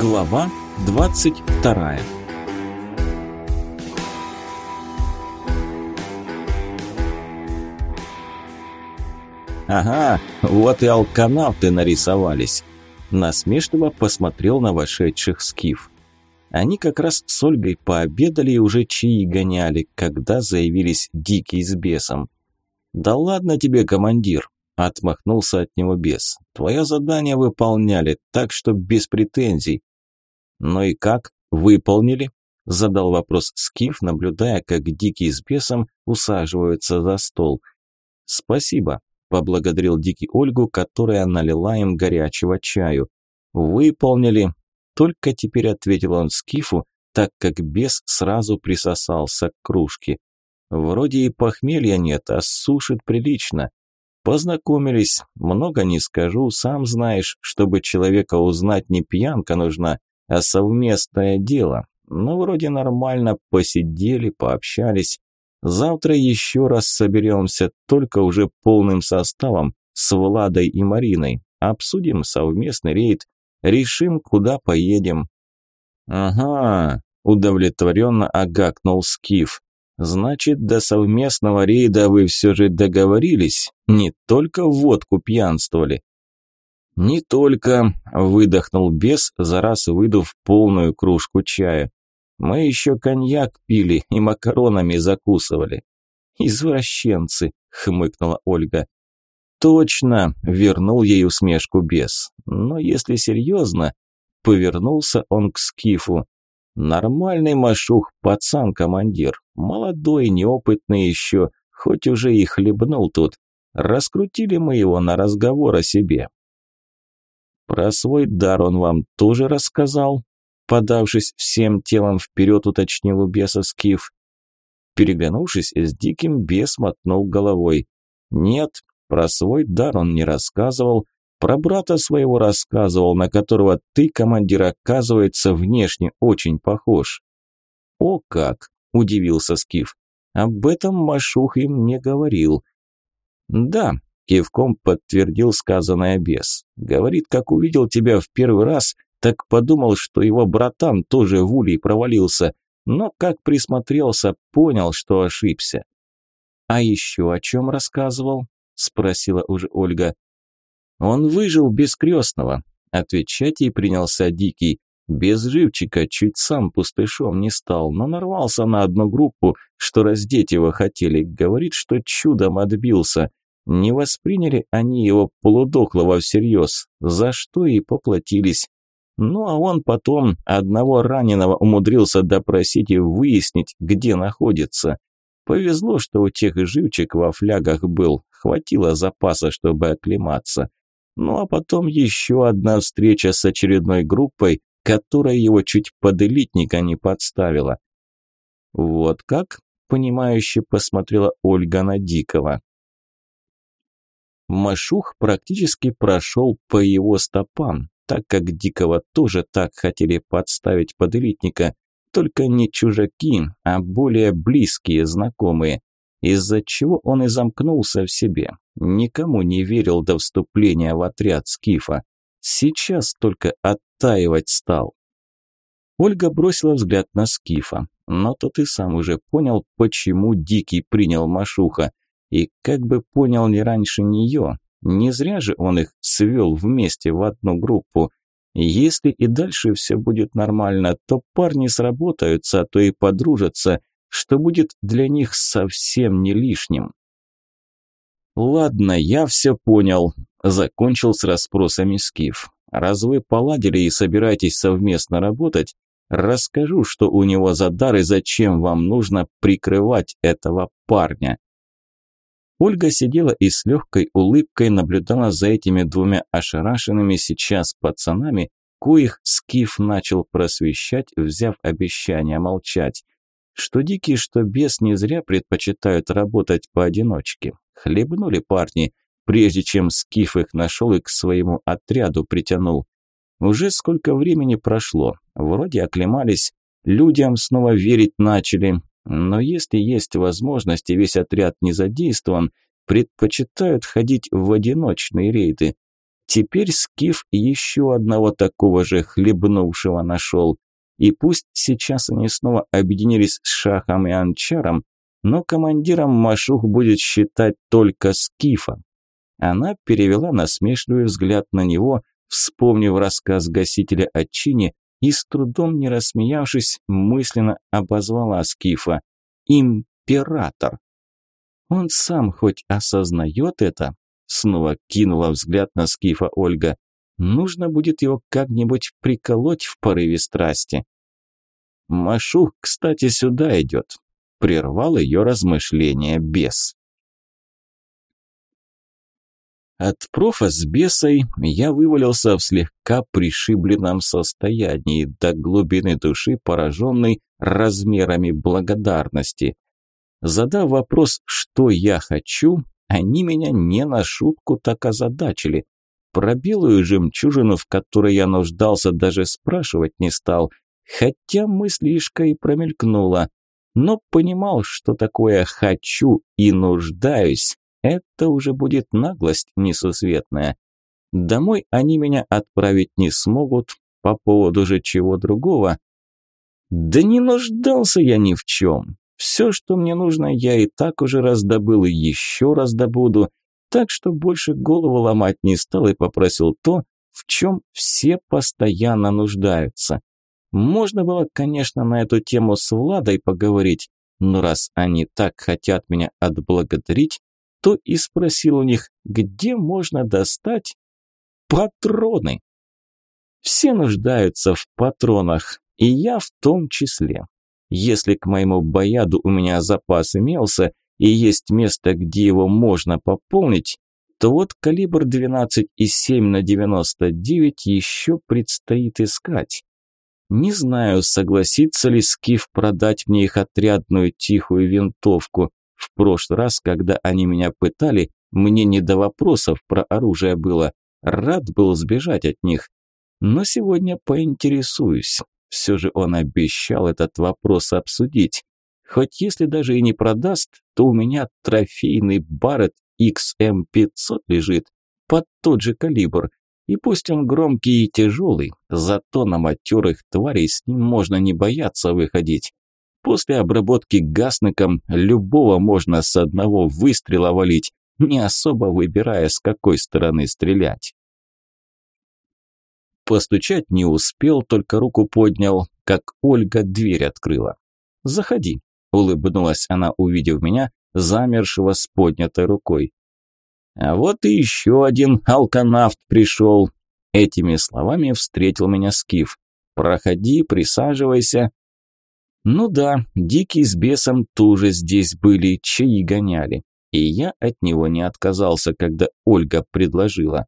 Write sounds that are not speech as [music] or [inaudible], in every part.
Глава 22 «Ага, вот и алканавты нарисовались!» Насмешливо посмотрел на вошедших скиф. Они как раз с Ольгой пообедали и уже чаи гоняли, когда заявились Дикий с бесом. «Да ладно тебе, командир!» – отмахнулся от него бес. «Твое задание выполняли, так что без претензий». «Ну и как? Выполнили?» – задал вопрос Скиф, наблюдая, как Дикий с бесом усаживаются за стол. «Спасибо», – поблагодарил Дикий Ольгу, которая налила им горячего чаю. «Выполнили», – только теперь ответил он Скифу, так как бес сразу присосался к кружке. Вроде и похмелья нет, а сушит прилично. Познакомились, много не скажу, сам знаешь, чтобы человека узнать не пьянка нужна, а совместное дело. Но вроде нормально, посидели, пообщались. Завтра еще раз соберемся, только уже полным составом, с Владой и Мариной. Обсудим совместный рейд, решим, куда поедем. «Ага», – удовлетворенно агакнул Скиф. Значит, до совместного рейда вы все же договорились, не только водку пьянствовали. Не только, выдохнул бес, за раз выдув полную кружку чая. Мы еще коньяк пили и макаронами закусывали. Извращенцы, хмыкнула Ольга. Точно, вернул ей усмешку бес. Но если серьезно, повернулся он к Скифу. Нормальный машух, пацан-командир. Молодой, неопытный еще, хоть уже и хлебнул тут. Раскрутили мы его на разговор о себе. Про свой дар он вам тоже рассказал? Подавшись всем телом вперед, уточнил у беса Скиф. Переглянувшись с диким, бес мотнул головой. Нет, про свой дар он не рассказывал, про брата своего рассказывал, на которого ты, командир, оказывается, внешне очень похож. О как, удивился Скиф. Об этом Машух им не говорил. Да, кивком подтвердил сказанное бес. Говорит, как увидел тебя в первый раз, так подумал, что его братан тоже в улей провалился, но как присмотрелся, понял, что ошибся. А еще о чем рассказывал? спросила уже Ольга. Он выжил без крестного. Отвечать ей принялся Дикий. Без живчика чуть сам пустышом не стал, но нарвался на одну группу, что раздеть его хотели. Говорит, что чудом отбился. Не восприняли они его полудохлого всерьез, за что и поплатились. Ну а он потом одного раненого умудрился допросить и выяснить, где находится. Повезло, что у тех живчик во флягах был, хватило запаса, чтобы оклематься. Ну а потом еще одна встреча с очередной группой, которая его чуть под элитника не подставила. Вот как? Понимающе посмотрела Ольга на Дикого. Машух практически прошел по его стопам, так как Дикого тоже так хотели подставить под элитника, только не чужаки, а более близкие знакомые из-за чего он и замкнулся в себе. Никому не верил до вступления в отряд Скифа. Сейчас только оттаивать стал. Ольга бросила взгляд на Скифа, но тот и сам уже понял, почему Дикий принял Машуха. И как бы понял не раньше нее, не зря же он их свел вместе в одну группу. Если и дальше все будет нормально, то парни сработаются, а то и подружатся, что будет для них совсем не лишним. «Ладно, я все понял», – закончил с расспросами Скиф. «Раз вы поладили и собираетесь совместно работать, расскажу, что у него за дар и зачем вам нужно прикрывать этого парня». Ольга сидела и с легкой улыбкой наблюдала за этими двумя ошарашенными сейчас пацанами, коих Скиф начал просвещать, взяв обещание молчать. Что дикий, что бес не зря предпочитают работать поодиночке. Хлебнули парни, прежде чем Скиф их нашел и к своему отряду притянул. Уже сколько времени прошло, вроде оклемались, людям снова верить начали, но если есть возможность и весь отряд не задействован, предпочитают ходить в одиночные рейды. Теперь Скиф еще одного такого же хлебнувшего нашел. И пусть сейчас они снова объединились с Шахом и Анчаром, но командиром Машух будет считать только Скифа. Она перевела насмешливый взгляд на него, вспомнив рассказ гасителя о чине и с трудом не рассмеявшись, мысленно обозвала Скифа «Император». Он сам хоть осознает это? Снова кинула взгляд на Скифа Ольга. Нужно будет его как-нибудь приколоть в порыве страсти. Машух, кстати, сюда идет. Прервал ее размышления бес. От профа с бесой я вывалился в слегка пришибленном состоянии, до глубины души пораженной размерами благодарности. Задав вопрос, что я хочу, они меня не на шутку так озадачили. Про белую жемчужину, в которой я нуждался, даже спрашивать не стал, хотя мыслишка и промелькнула, но понимал, что такое «хочу» и «нуждаюсь» Это уже будет наглость несусветная. Домой они меня отправить не смогут, по поводу же чего другого. Да не нуждался я ни в чем. Все, что мне нужно, я и так уже раздобыл и еще раздобуду, так что больше голову ломать не стал и попросил то, в чем все постоянно нуждаются. Можно было, конечно, на эту тему с Владой поговорить, но раз они так хотят меня отблагодарить, то и спросил у них, где можно достать патроны. Все нуждаются в патронах, и я в том числе. Если к моему бояду у меня запас имелся, и есть место, где его можно пополнить, то вот калибр 12,7 на 99 еще предстоит искать. Не знаю, согласится ли Скиф продать мне их отрядную тихую винтовку. В прошлый раз, когда они меня пытали, мне не до вопросов про оружие было. Рад был сбежать от них. Но сегодня поинтересуюсь. Все же он обещал этот вопрос обсудить. Хоть если даже и не продаст, то у меня трофейный Барретт XM500 лежит под тот же калибр. И пусть он громкий и тяжелый, зато на матерых тварей с ним можно не бояться выходить. После обработки гасником любого можно с одного выстрела валить, не особо выбирая, с какой стороны стрелять. Постучать не успел, только руку поднял, как Ольга дверь открыла. «Заходи», – улыбнулась она, увидев меня, замершего с поднятой рукой. «А вот и еще один алканавт пришел», – этими словами встретил меня Скиф. «Проходи, присаживайся, ну да, Дикий с бесом тоже здесь были, чаи гоняли. И я от него не отказался, когда Ольга предложила.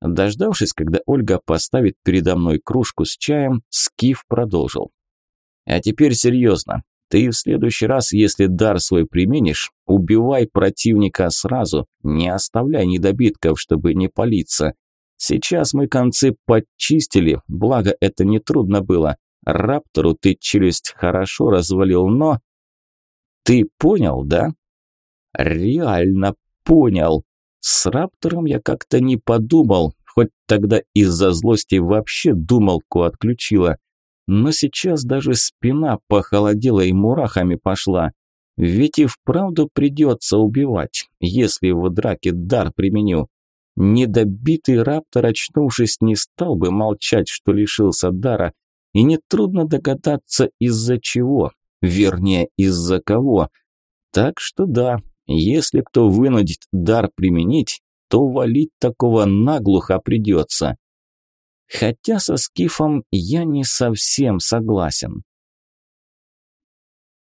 Дождавшись, когда Ольга поставит передо мной кружку с чаем, Скиф продолжил. А теперь серьезно. Ты в следующий раз, если дар свой применишь, убивай противника сразу, не оставляй недобитков, чтобы не палиться. Сейчас мы концы подчистили, благо это не трудно было. Раптору ты челюсть хорошо развалил, но... Ты понял, да? Реально понял. С Раптором я как-то не подумал, хоть тогда из-за злости вообще думалку отключила. Но сейчас даже спина похолодела и мурахами пошла. Ведь и вправду придется убивать, если в драке дар применю. Недобитый раптор, очнувшись, не стал бы молчать, что лишился дара, и нетрудно догадаться, из-за чего, вернее, из-за кого. Так что да, если кто вынудит дар применить, то валить такого наглухо придется. Хотя со Скифом я не совсем согласен.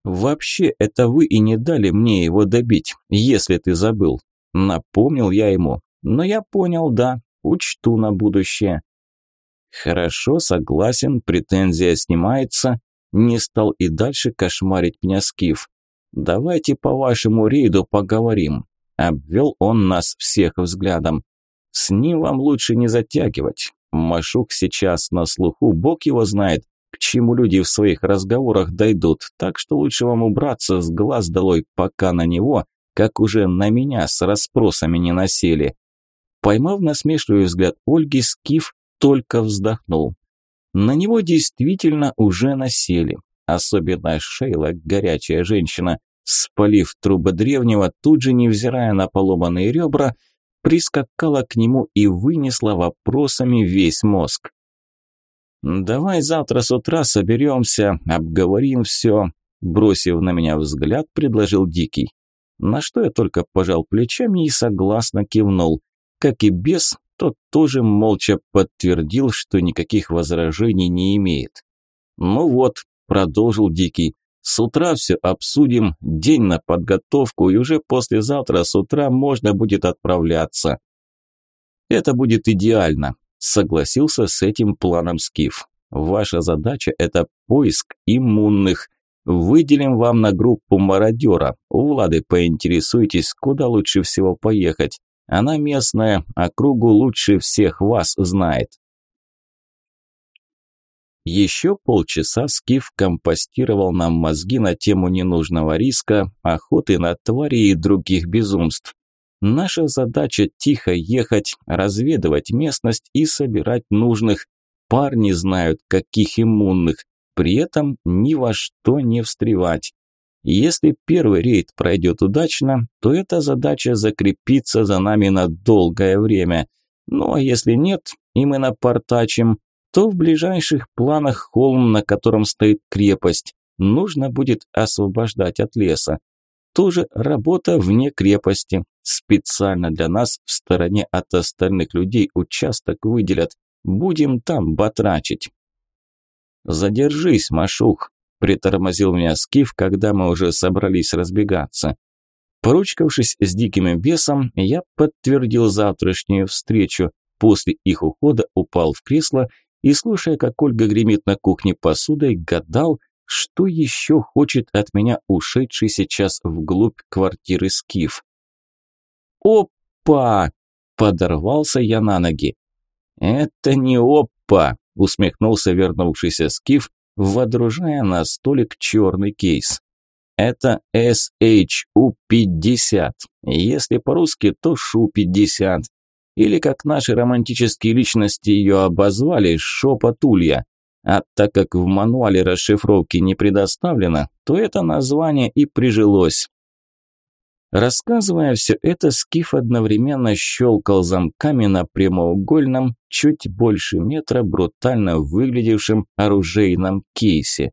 «Вообще, это вы и не дали мне его добить, если ты забыл». Напомнил я ему. Но я понял, да, учту на будущее. Хорошо, согласен, претензия снимается. Не стал и дальше кошмарить меня Скиф. Давайте по вашему рейду поговорим. Обвел он нас всех взглядом. С ним вам лучше не затягивать. Машук сейчас на слуху, бог его знает, к чему люди в своих разговорах дойдут, так что лучше вам убраться с глаз долой пока на него, как уже на меня с расспросами не насели. Поймав насмешливый взгляд Ольги, Скиф только вздохнул. На него действительно уже насели. Особенно Шейла, горячая женщина, спалив трубы древнего, тут же, невзирая на поломанные ребра, прискакала к нему и вынесла вопросами весь мозг. «Давай завтра с утра соберемся, обговорим все», бросив на меня взгляд, предложил Дикий. На что я только пожал плечами и согласно кивнул. Как и бес, тот тоже молча подтвердил, что никаких возражений не имеет. «Ну вот», – продолжил Дикий, – «с утра все обсудим, день на подготовку, и уже послезавтра с утра можно будет отправляться». «Это будет идеально», – согласился с этим планом Скиф. «Ваша задача – это поиск иммунных. Выделим вам на группу мародера. У Влады поинтересуйтесь, куда лучше всего поехать. Она местная, округу лучше всех вас знает. Еще полчаса Скиф компостировал нам мозги на тему ненужного риска, охоты на твари и других безумств. Наша задача тихо ехать, разведывать местность и собирать нужных. Парни знают, каких иммунных, при этом ни во что не встревать. Если первый рейд пройдет удачно, то эта задача закрепится за нами на долгое время. Ну а если нет, и мы напортачим, то в ближайших планах холм, на котором стоит крепость, нужно будет освобождать от леса. Тоже работа вне крепости. Специально для нас в стороне от остальных людей участок выделят. Будем там батрачить. «Задержись, Машух», Притормозил меня Скиф, когда мы уже собрались разбегаться. Поручкавшись с диким бесом, я подтвердил завтрашнюю встречу. После их ухода упал в кресло и, слушая, как Ольга гремит на кухне посудой, гадал, что еще хочет от меня ушедший сейчас вглубь квартиры Скиф. «Опа!» – подорвался я на ноги. «Это не опа!» – усмехнулся вернувшийся Скиф, водружая на столик черный кейс. Это SHU-50. Если по-русски, то Шу-50. Или, как наши романтические личности ее обозвали, Шопотулья. А так как в мануале расшифровки не предоставлено, то это название и прижилось. Рассказывая все это, Скиф одновременно щелкал замками на прямоугольном, чуть больше метра брутально выглядевшем оружейном кейсе.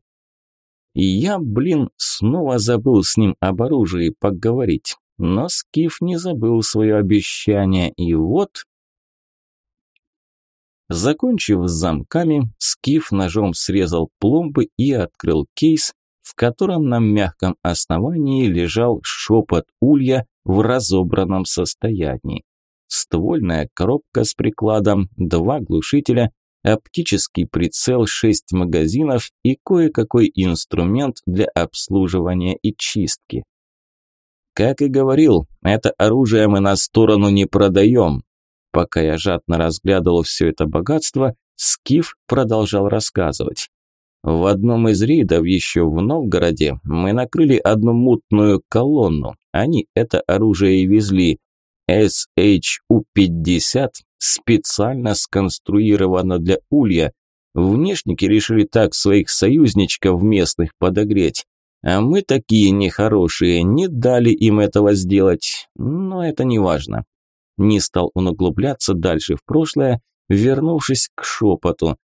И я, блин, снова забыл с ним об оружии поговорить. Но Скиф не забыл свое обещание, и вот... Закончив с замками, Скиф ножом срезал пломбы и открыл кейс, в котором на мягком основании лежал шепот улья в разобранном состоянии. Ствольная коробка с прикладом, два глушителя, оптический прицел, шесть магазинов и кое-какой инструмент для обслуживания и чистки. Как и говорил, это оружие мы на сторону не продаем. Пока я жадно разглядывал все это богатство, Скиф продолжал рассказывать. В одном из рейдов еще в Новгороде мы накрыли одну мутную колонну. Они это оружие и везли. SHU-50 специально сконструировано для улья. Внешники решили так своих союзничков местных подогреть. А мы такие нехорошие, не дали им этого сделать. Но это не важно. Не стал он углубляться дальше в прошлое, вернувшись к шепоту.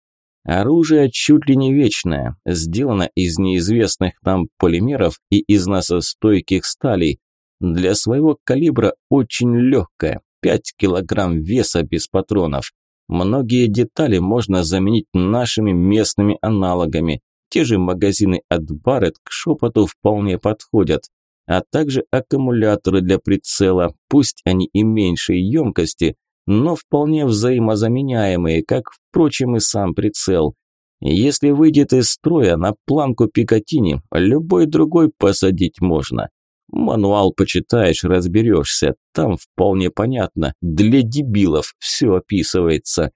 Оружие чуть ли не вечное, сделано из неизвестных нам полимеров и износостойких сталей. Для своего калибра очень легкое, 5 килограмм веса без патронов. Многие детали можно заменить нашими местными аналогами. Те же магазины от Барретт к шепоту вполне подходят. А также аккумуляторы для прицела, пусть они и меньшей емкости, но вполне взаимозаменяемые, как, впрочем, и сам прицел. Если выйдет из строя на планку Пикатини, любой другой посадить можно. Мануал почитаешь, разберешься, там вполне понятно, для дебилов все описывается.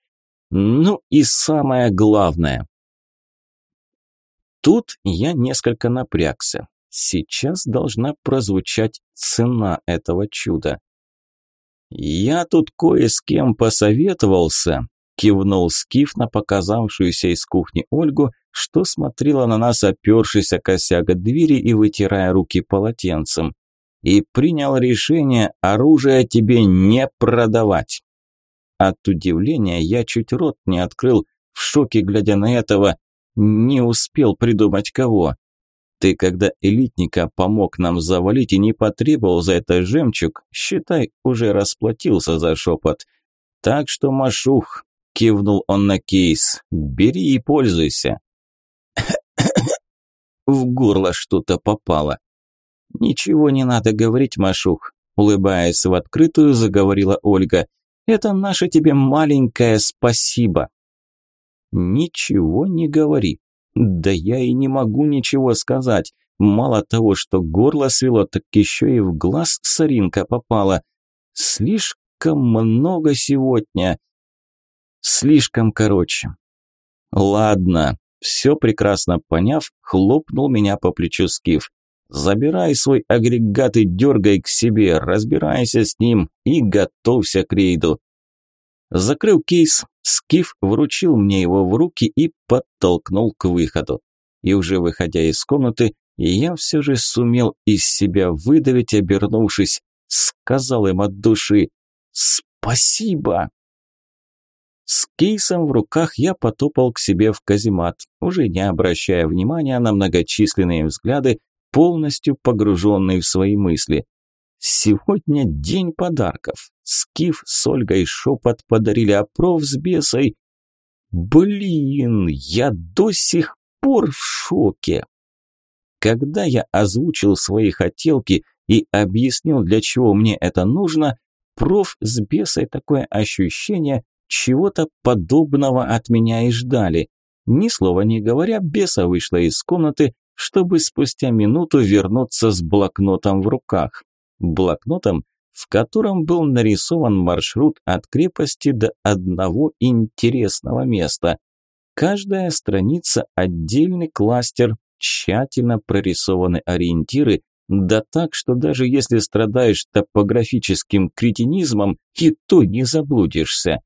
Ну и самое главное. Тут я несколько напрягся. Сейчас должна прозвучать цена этого чуда. «Я тут кое с кем посоветовался», – кивнул Скиф на показавшуюся из кухни Ольгу, что смотрела на нас, опершись о косяк двери и вытирая руки полотенцем. «И принял решение оружие тебе не продавать». От удивления я чуть рот не открыл, в шоке глядя на этого, не успел придумать кого. Ты, когда элитника помог нам завалить и не потребовал за это жемчуг, считай, уже расплатился за шепот. Так что, Машух, кивнул он на кейс, бери и пользуйся. [coughs] В горло что-то попало. Ничего не надо говорить, Машух, улыбаясь в открытую, заговорила Ольга. Это наше тебе маленькое спасибо. Ничего не говори. Да я и не могу ничего сказать. Мало того, что горло свело, так еще и в глаз соринка попала. Слишком много сегодня. Слишком короче. Ладно, все прекрасно поняв, хлопнул меня по плечу Скиф. Забирай свой агрегат и дергай к себе, разбирайся с ним и готовься к рейду. Закрыл кейс, Скиф вручил мне его в руки и подтолкнул к выходу. И уже выходя из комнаты, я все же сумел из себя выдавить, обернувшись, сказал им от души «Спасибо!». С кейсом в руках я потопал к себе в каземат, уже не обращая внимания на многочисленные взгляды, полностью погруженные в свои мысли. Сегодня день подарков. Скиф с Ольгой шепот подарили, а проф с бесой... Блин, я до сих пор в шоке. Когда я озвучил свои хотелки и объяснил, для чего мне это нужно, проф с бесой такое ощущение чего-то подобного от меня и ждали. Ни слова не говоря, беса вышла из комнаты, чтобы спустя минуту вернуться с блокнотом в руках блокнотом, в котором был нарисован маршрут от крепости до одного интересного места. Каждая страница – отдельный кластер, тщательно прорисованы ориентиры, да так, что даже если страдаешь топографическим кретинизмом, и то не заблудишься.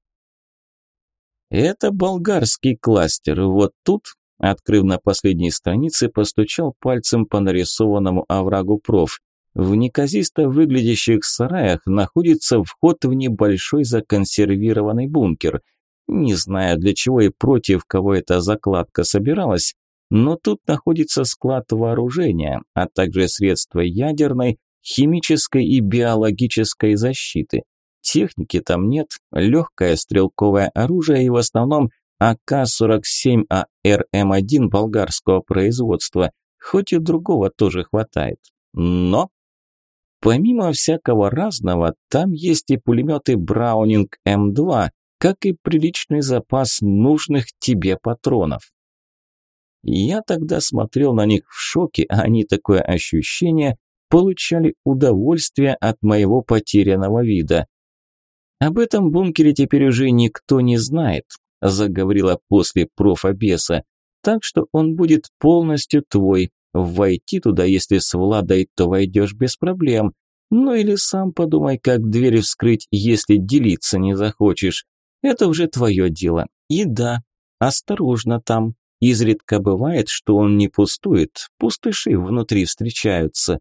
Это болгарский кластер, вот тут, открыв на последней странице, постучал пальцем по нарисованному оврагу проф. В неказисто выглядящих сараях находится вход в небольшой законсервированный бункер. Не знаю, для чего и против кого эта закладка собиралась, но тут находится склад вооружения, а также средства ядерной, химической и биологической защиты. Техники там нет, легкое стрелковое оружие и в основном АК-47 АРМ-1 болгарского производства, хоть и другого тоже хватает. Но Помимо всякого разного, там есть и пулеметы Браунинг М2, как и приличный запас нужных тебе патронов. Я тогда смотрел на них в шоке, а они такое ощущение получали удовольствие от моего потерянного вида. Об этом бункере теперь уже никто не знает, заговорила после профобеса, так что он будет полностью твой, Войти туда, если с Владой, то войдешь без проблем. Ну или сам подумай, как дверь вскрыть, если делиться не захочешь. Это уже твое дело. И да, осторожно там. Изредка бывает, что он не пустует, пустыши внутри встречаются.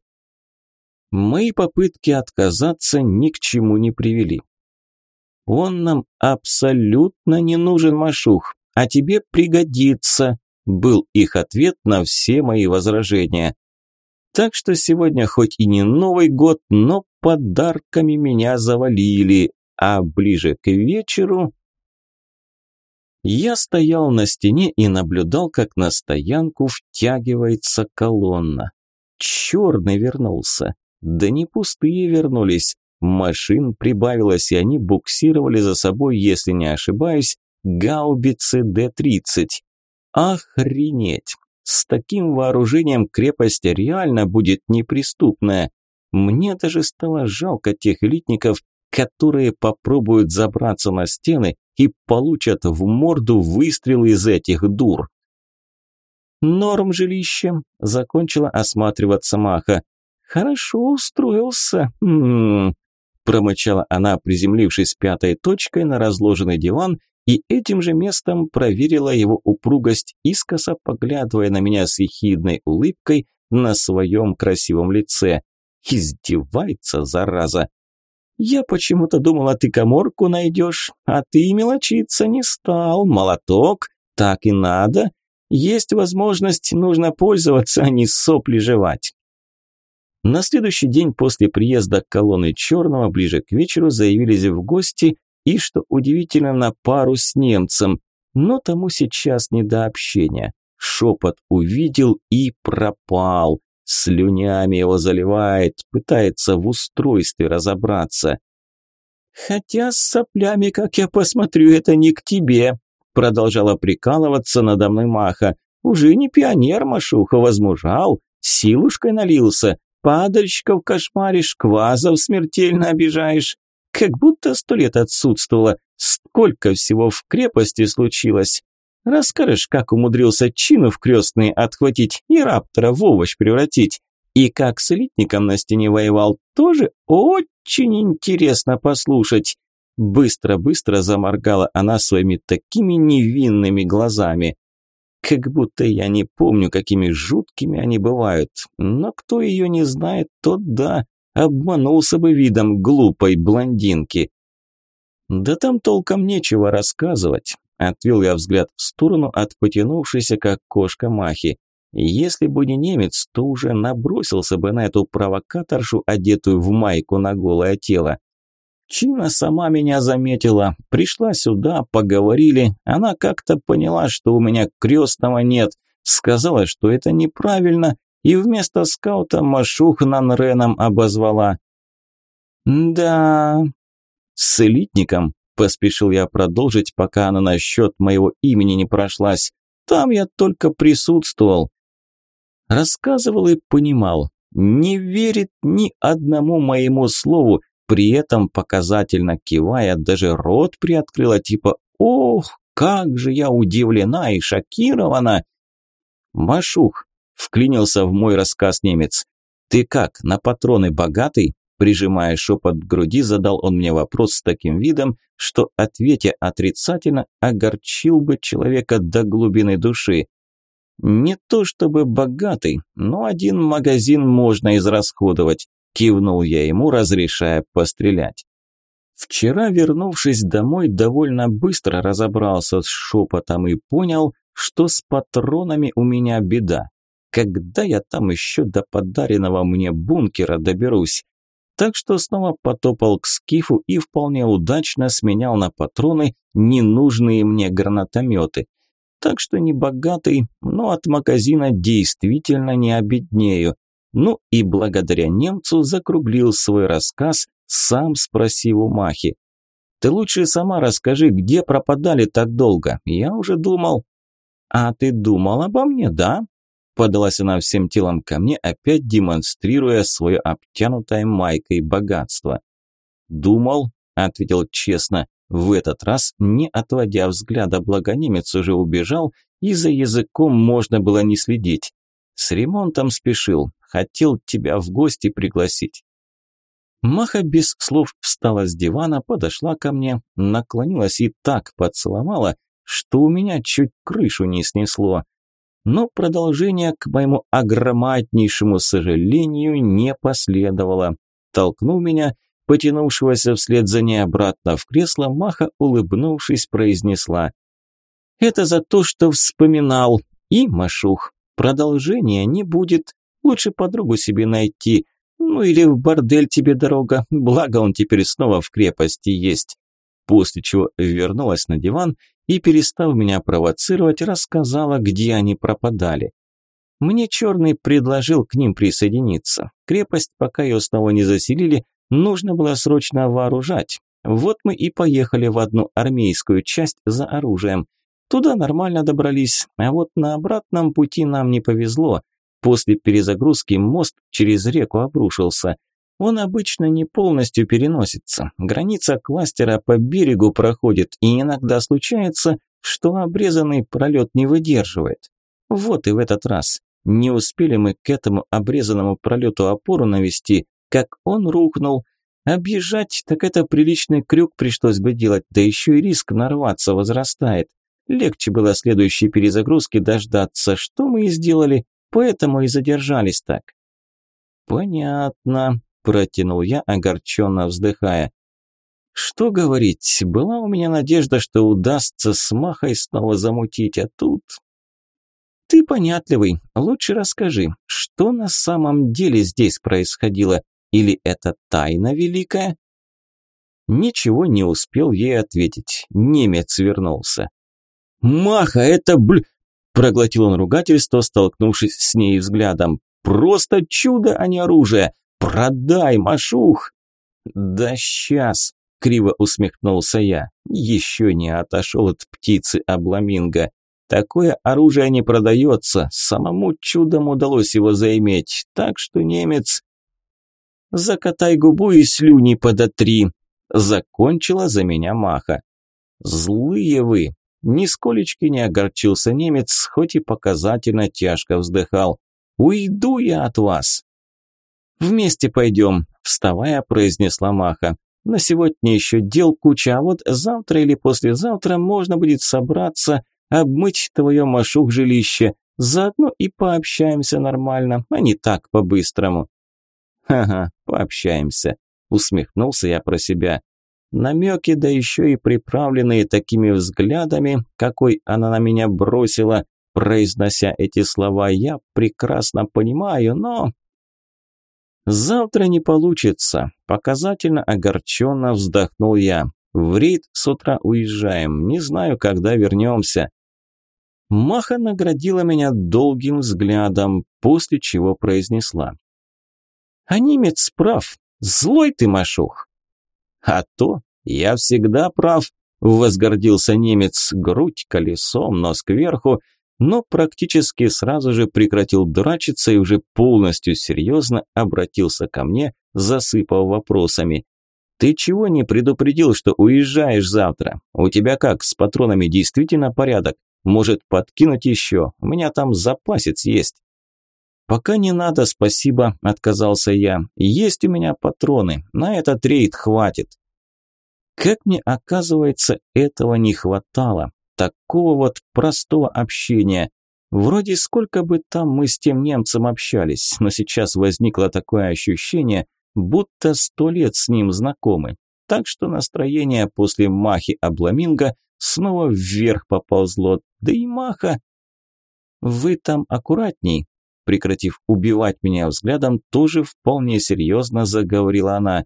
Мои попытки отказаться ни к чему не привели. Он нам абсолютно не нужен, Машух, а тебе пригодится, был их ответ на все мои возражения. Так что сегодня хоть и не Новый год, но подарками меня завалили, а ближе к вечеру... Я стоял на стене и наблюдал, как на стоянку втягивается колонна. Черный вернулся. Да не пустые вернулись. Машин прибавилось, и они буксировали за собой, если не ошибаюсь, гаубицы Д-30. Охренеть! С таким вооружением крепость реально будет неприступная. Мне даже стало жалко тех элитников, которые попробуют забраться на стены и получат в морду выстрел из этих дур. «Норм жилище», – закончила осматриваться Маха. «Хорошо устроился. М -м -м. промычала она, приземлившись пятой точкой на разложенный диван и этим же местом проверила его упругость, искоса поглядывая на меня с ехидной улыбкой на своем красивом лице. Издевается, зараза. Я почему-то думала, ты коморку найдешь, а ты мелочиться не стал. Молоток, так и надо. Есть возможность, нужно пользоваться, а не сопли жевать. На следующий день после приезда колонны Черного ближе к вечеру заявились в гости и, что удивительно, на пару с немцем, но тому сейчас не до общения. Шепот увидел и пропал. Слюнями его заливает, пытается в устройстве разобраться. «Хотя с соплями, как я посмотрю, это не к тебе», продолжала прикалываться надо мной Маха. «Уже не пионер, Машуха, возмужал, силушкой налился, падальщиков кошмаришь, квазов смертельно обижаешь. Как будто сто лет отсутствовало. Сколько всего в крепости случилось. Расскажешь, как умудрился чину в крестные отхватить и раптора в овощ превратить. И как с элитником на стене воевал, тоже очень интересно послушать. Быстро-быстро заморгала она своими такими невинными глазами. Как будто я не помню, какими жуткими они бывают. Но кто ее не знает, тот да, обманулся бы видом глупой блондинки. Да там толком нечего рассказывать. Отвел я взгляд в сторону от потянувшейся, как кошка Махи. Если бы не немец, то уже набросился бы на эту провокаторшу, одетую в майку на голое тело. Чина сама меня заметила, пришла сюда, поговорили, она как-то поняла, что у меня крестного нет, сказала, что это неправильно, и вместо скаута Машух Нанреном обозвала. «Да...» «С элитником», – поспешил я продолжить, пока она насчет моего имени не прошлась. «Там я только присутствовал». Рассказывал и понимал, не верит ни одному моему слову, при этом показательно кивая, даже рот приоткрыла, типа «Ох, как же я удивлена и шокирована!» «Машух, Вклинился в мой рассказ немец. «Ты как, на патроны богатый?» Прижимая шепот к груди, задал он мне вопрос с таким видом, что, ответя отрицательно, огорчил бы человека до глубины души. «Не то чтобы богатый, но один магазин можно израсходовать», кивнул я ему, разрешая пострелять. Вчера, вернувшись домой, довольно быстро разобрался с шепотом и понял, что с патронами у меня беда. Когда я там еще до подаренного мне бункера доберусь? Так что снова потопал к скифу и вполне удачно сменял на патроны ненужные мне гранатометы. Так что не богатый, но от магазина действительно не обеднею. Ну и благодаря немцу закруглил свой рассказ, сам спросив у Махи. «Ты лучше сама расскажи, где пропадали так долго? Я уже думал...» «А ты думал обо мне, да?» Подалась она всем телом ко мне, опять демонстрируя свое обтянутое майкой богатство. «Думал», – ответил честно, в этот раз, не отводя взгляда, благо немец уже убежал, и за языком можно было не следить. С ремонтом спешил, хотел тебя в гости пригласить. Маха без слов встала с дивана, подошла ко мне, наклонилась и так поцеловала, что у меня чуть крышу не снесло но продолжение, к моему огромнейшему сожалению, не последовало. Толкнув меня, потянувшегося вслед за ней обратно в кресло, Маха, улыбнувшись, произнесла. «Это за то, что вспоминал, и, Машух, продолжения не будет, лучше подругу себе найти, ну или в бордель тебе дорога, благо он теперь снова в крепости есть». После чего вернулась на диван и, перестав меня провоцировать, рассказала, где они пропадали. Мне Черный предложил к ним присоединиться. Крепость, пока ее снова не заселили, нужно было срочно вооружать. Вот мы и поехали в одну армейскую часть за оружием. Туда нормально добрались, а вот на обратном пути нам не повезло. После перезагрузки мост через реку обрушился – он обычно не полностью переносится. Граница кластера по берегу проходит, и иногда случается, что обрезанный пролет не выдерживает. Вот и в этот раз. Не успели мы к этому обрезанному пролету опору навести, как он рухнул. Объезжать, так это приличный крюк пришлось бы делать, да еще и риск нарваться возрастает. Легче было следующей перезагрузки дождаться, что мы и сделали, поэтому и задержались так. Понятно, протянул я, огорченно вздыхая. Что говорить, была у меня надежда, что удастся с Махой снова замутить, а тут... Ты понятливый, лучше расскажи, что на самом деле здесь происходило, или это тайна великая? Ничего не успел ей ответить, немец вернулся. «Маха, это бл...» Проглотил он ругательство, столкнувшись с ней взглядом. «Просто чудо, а не оружие! Продай, Машух!» «Да сейчас!» – криво усмехнулся я. «Еще не отошел от птицы обламинго. Такое оружие не продается, самому чудом удалось его заиметь, так что немец...» «Закатай губу и слюни подотри!» – закончила за меня Маха. «Злые вы!» Нисколечки не огорчился немец, хоть и показательно тяжко вздыхал. «Уйду я от вас!» «Вместе пойдем», – вставая, произнесла Маха. «На сегодня еще дел куча, а вот завтра или послезавтра можно будет собраться, обмыть твое машух жилище, заодно и пообщаемся нормально, а не так по-быстрому». «Ха-ха, пообщаемся», – усмехнулся я про себя. Намеки, да еще и приправленные такими взглядами, какой она на меня бросила, произнося эти слова, я прекрасно понимаю, но... Завтра не получится. Показательно огорченно вздохнул я. В рейд с утра уезжаем, не знаю, когда вернемся. Маха наградила меня долгим взглядом, после чего произнесла. А немец прав, злой ты, Машух. А то я всегда прав, возгордился немец, грудь колесом, нос кверху, но практически сразу же прекратил дурачиться и уже полностью серьезно обратился ко мне, засыпав вопросами. «Ты чего не предупредил, что уезжаешь завтра? У тебя как, с патронами действительно порядок? Может, подкинуть еще? У меня там запасец есть». «Пока не надо, спасибо», – отказался я. «Есть у меня патроны, на этот рейд хватит». Как мне оказывается, этого не хватало. Такого вот простого общения. Вроде сколько бы там мы с тем немцем общались, но сейчас возникло такое ощущение, будто сто лет с ним знакомы. Так что настроение после Махи Абламинго снова вверх поползло. Да и Маха... «Вы там аккуратней», прекратив убивать меня взглядом, тоже вполне серьезно заговорила она.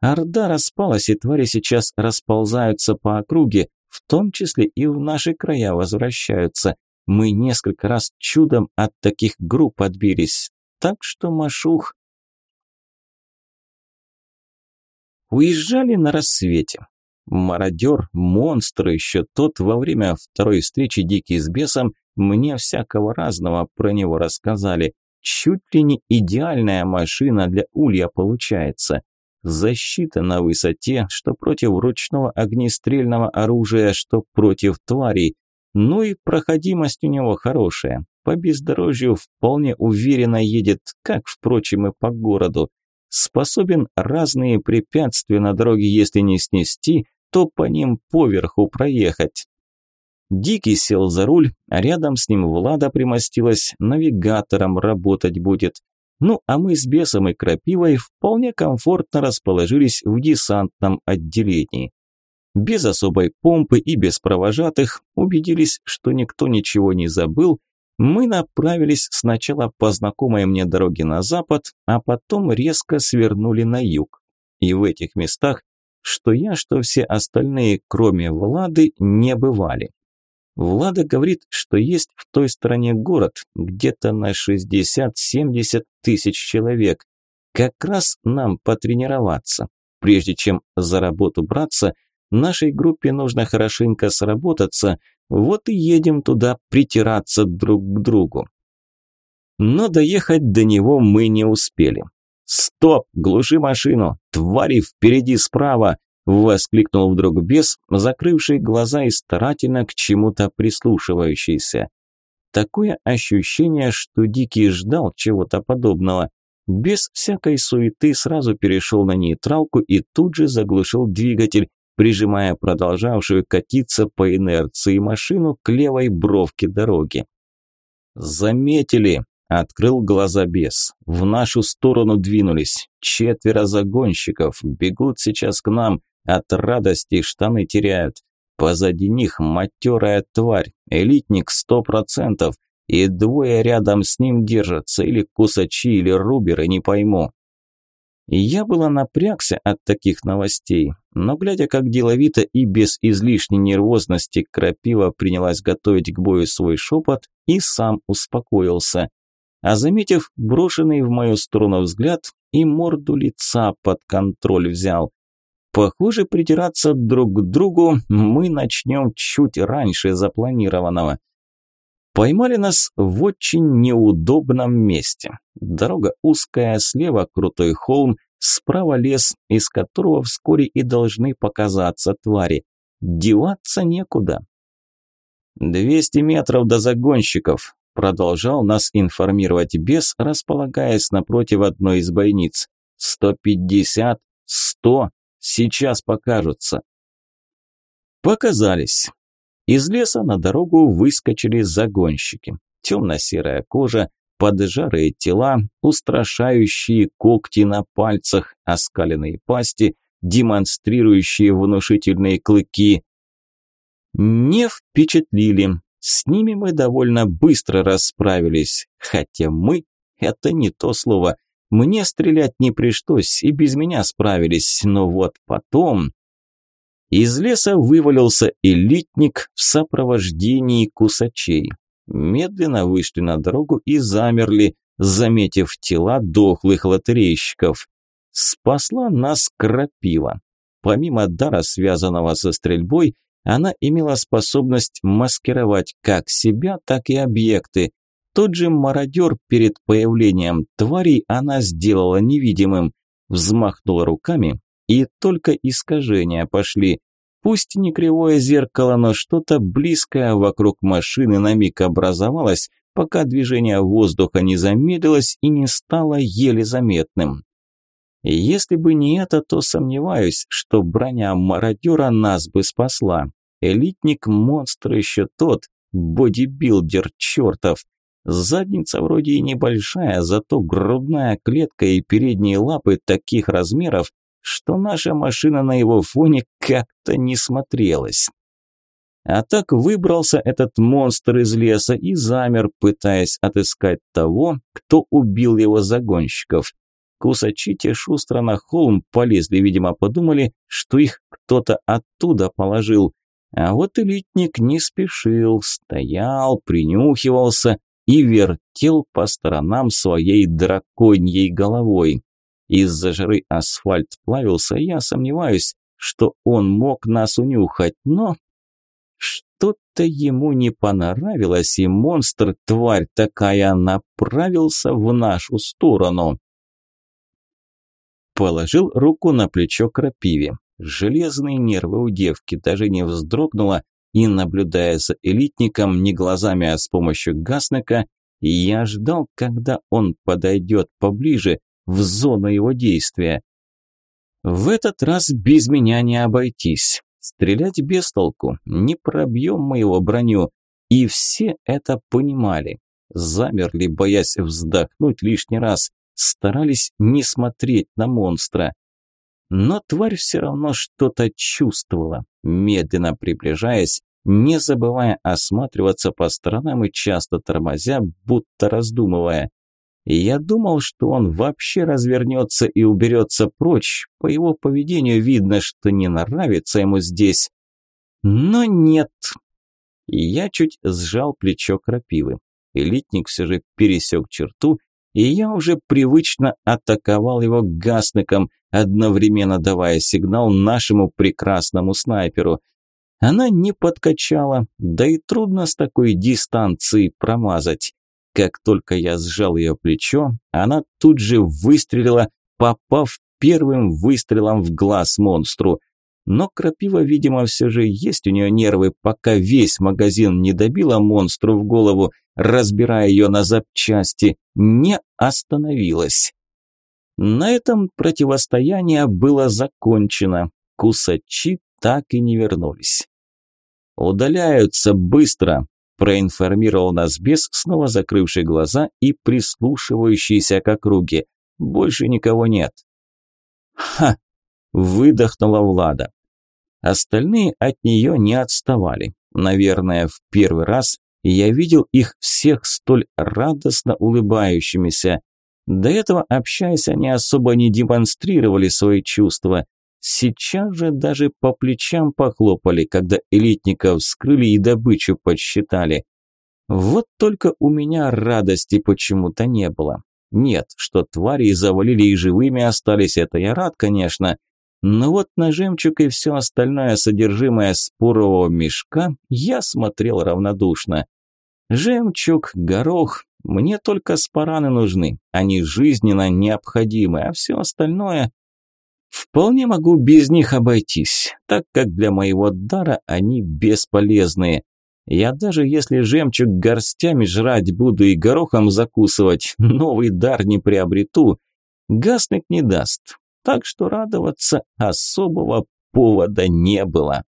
Орда распалась, и твари сейчас расползаются по округе, в том числе и в наши края возвращаются. Мы несколько раз чудом от таких групп отбились. Так что, Машух... Уезжали на рассвете. Мародер, монстр еще тот во время второй встречи Дикий с бесом мне всякого разного про него рассказали. Чуть ли не идеальная машина для улья получается. Защита на высоте, что против ручного огнестрельного оружия, что против тварей. Ну и проходимость у него хорошая. По бездорожью вполне уверенно едет, как, впрочем, и по городу. Способен разные препятствия на дороге, если не снести, то по ним поверху проехать. Дикий сел за руль, а рядом с ним Влада примостилась, навигатором работать будет. Ну, а мы с бесом и крапивой вполне комфортно расположились в десантном отделении. Без особой помпы и без провожатых убедились, что никто ничего не забыл, мы направились сначала по знакомой мне дороге на запад, а потом резко свернули на юг. И в этих местах, что я, что все остальные, кроме Влады, не бывали. Влада говорит, что есть в той стороне город, где-то на 60-70 тысяч человек. Как раз нам потренироваться. Прежде чем за работу браться, нашей группе нужно хорошенько сработаться, вот и едем туда притираться друг к другу. Но доехать до него мы не успели. «Стоп! Глуши машину! Твари впереди справа!» Воскликнул вдруг бес, закрывший глаза и старательно к чему-то прислушивающийся. Такое ощущение, что Дикий ждал чего-то подобного. без всякой суеты сразу перешел на нейтралку и тут же заглушил двигатель, прижимая продолжавшую катиться по инерции машину к левой бровке дороги. «Заметили!» – открыл глаза бес. «В нашу сторону двинулись. Четверо загонщиков. Бегут сейчас к нам. От радости штаны теряют. Позади них матерая тварь. Элитник сто процентов. И двое рядом с ним держатся. Или кусачи, или руберы, не пойму. Я было напрягся от таких новостей, но глядя, как деловито и без излишней нервозности Крапива принялась готовить к бою свой шепот, и сам успокоился. А заметив брошенный в мою сторону взгляд, и морду лица под контроль взял. Похоже, притираться друг к другу мы начнем чуть раньше запланированного. Поймали нас в очень неудобном месте. Дорога узкая, слева крутой холм, справа лес, из которого вскоре и должны показаться твари. Деваться некуда. «Двести метров до загонщиков», – продолжал нас информировать бес, располагаясь напротив одной из бойниц. «Сто пятьдесят, сто, сейчас покажутся». Показались. Из леса на дорогу выскочили загонщики. Темно-серая кожа, поджарые тела, устрашающие когти на пальцах, оскаленные пасти, демонстрирующие внушительные клыки. Не впечатлили. С ними мы довольно быстро расправились. Хотя мы – это не то слово. Мне стрелять не пришлось, и без меня справились. Но вот потом... Из леса вывалился элитник в сопровождении кусачей. Медленно вышли на дорогу и замерли, заметив тела дохлых лотерейщиков. Спасла нас крапива. Помимо дара, связанного со стрельбой, она имела способность маскировать как себя, так и объекты. Тот же мародер перед появлением тварей она сделала невидимым, взмахнула руками, и только искажения пошли. Пусть не кривое зеркало, но что-то близкое вокруг машины на миг образовалось, пока движение воздуха не замедлилось и не стало еле заметным. Если бы не это, то сомневаюсь, что броня мародера нас бы спасла. Элитник монстр еще тот, бодибилдер чертов. Задница вроде и небольшая, зато грудная клетка и передние лапы таких размеров, что наша машина на его фоне как-то не смотрелась. А так выбрался этот монстр из леса и замер, пытаясь отыскать того, кто убил его загонщиков. Кусачи те шустро на холм полезли, видимо, подумали, что их кто-то оттуда положил. А вот элитник не спешил, стоял, принюхивался и вертел по сторонам своей драконьей головой. Из-за жары асфальт плавился, я сомневаюсь, что он мог нас унюхать, но что-то ему не понравилось, и монстр, тварь такая, направился в нашу сторону. Положил руку на плечо крапиве. Железные нервы у девки даже не вздрогнула, и, наблюдая за элитником не глазами, а с помощью гаснека, я ждал, когда он подойдет поближе, в зону его действия. В этот раз без меня не обойтись. Стрелять без толку, не пробьем мы его броню. И все это понимали. Замерли, боясь вздохнуть лишний раз. Старались не смотреть на монстра. Но тварь все равно что-то чувствовала, медленно приближаясь, не забывая осматриваться по сторонам и часто тормозя, будто раздумывая. Я думал, что он вообще развернется и уберется прочь. По его поведению видно, что не нравится ему здесь. Но нет. Я чуть сжал плечо крапивы. Элитник все же пересек черту, и я уже привычно атаковал его гасныком, одновременно давая сигнал нашему прекрасному снайперу. Она не подкачала, да и трудно с такой дистанции промазать. Как только я сжал ее плечо, она тут же выстрелила, попав первым выстрелом в глаз монстру. Но крапива, видимо, все же есть у нее нервы, пока весь магазин не добила монстру в голову, разбирая ее на запчасти, не остановилась. На этом противостояние было закончено. Кусачи так и не вернулись. «Удаляются быстро», – проинформировал нас бес, снова закрывший глаза и прислушивающийся к округе. «Больше никого нет». «Ха!» – выдохнула Влада. Остальные от нее не отставали. Наверное, в первый раз я видел их всех столь радостно улыбающимися. До этого, общаясь, они особо не демонстрировали свои чувства. Сейчас же даже по плечам похлопали, когда элитников вскрыли и добычу подсчитали. Вот только у меня радости почему-то не было. Нет, что твари завалили и живыми остались, это я рад, конечно. Но вот на жемчуг и все остальное содержимое спорового мешка я смотрел равнодушно. Жемчуг, горох, мне только спараны нужны, они жизненно необходимы, а все остальное... Вполне могу без них обойтись, так как для моего дара они бесполезные. Я даже если жемчуг горстями жрать буду и горохом закусывать, [laughs] новый дар не приобрету, гаснуть не даст. Так что радоваться особого повода не было.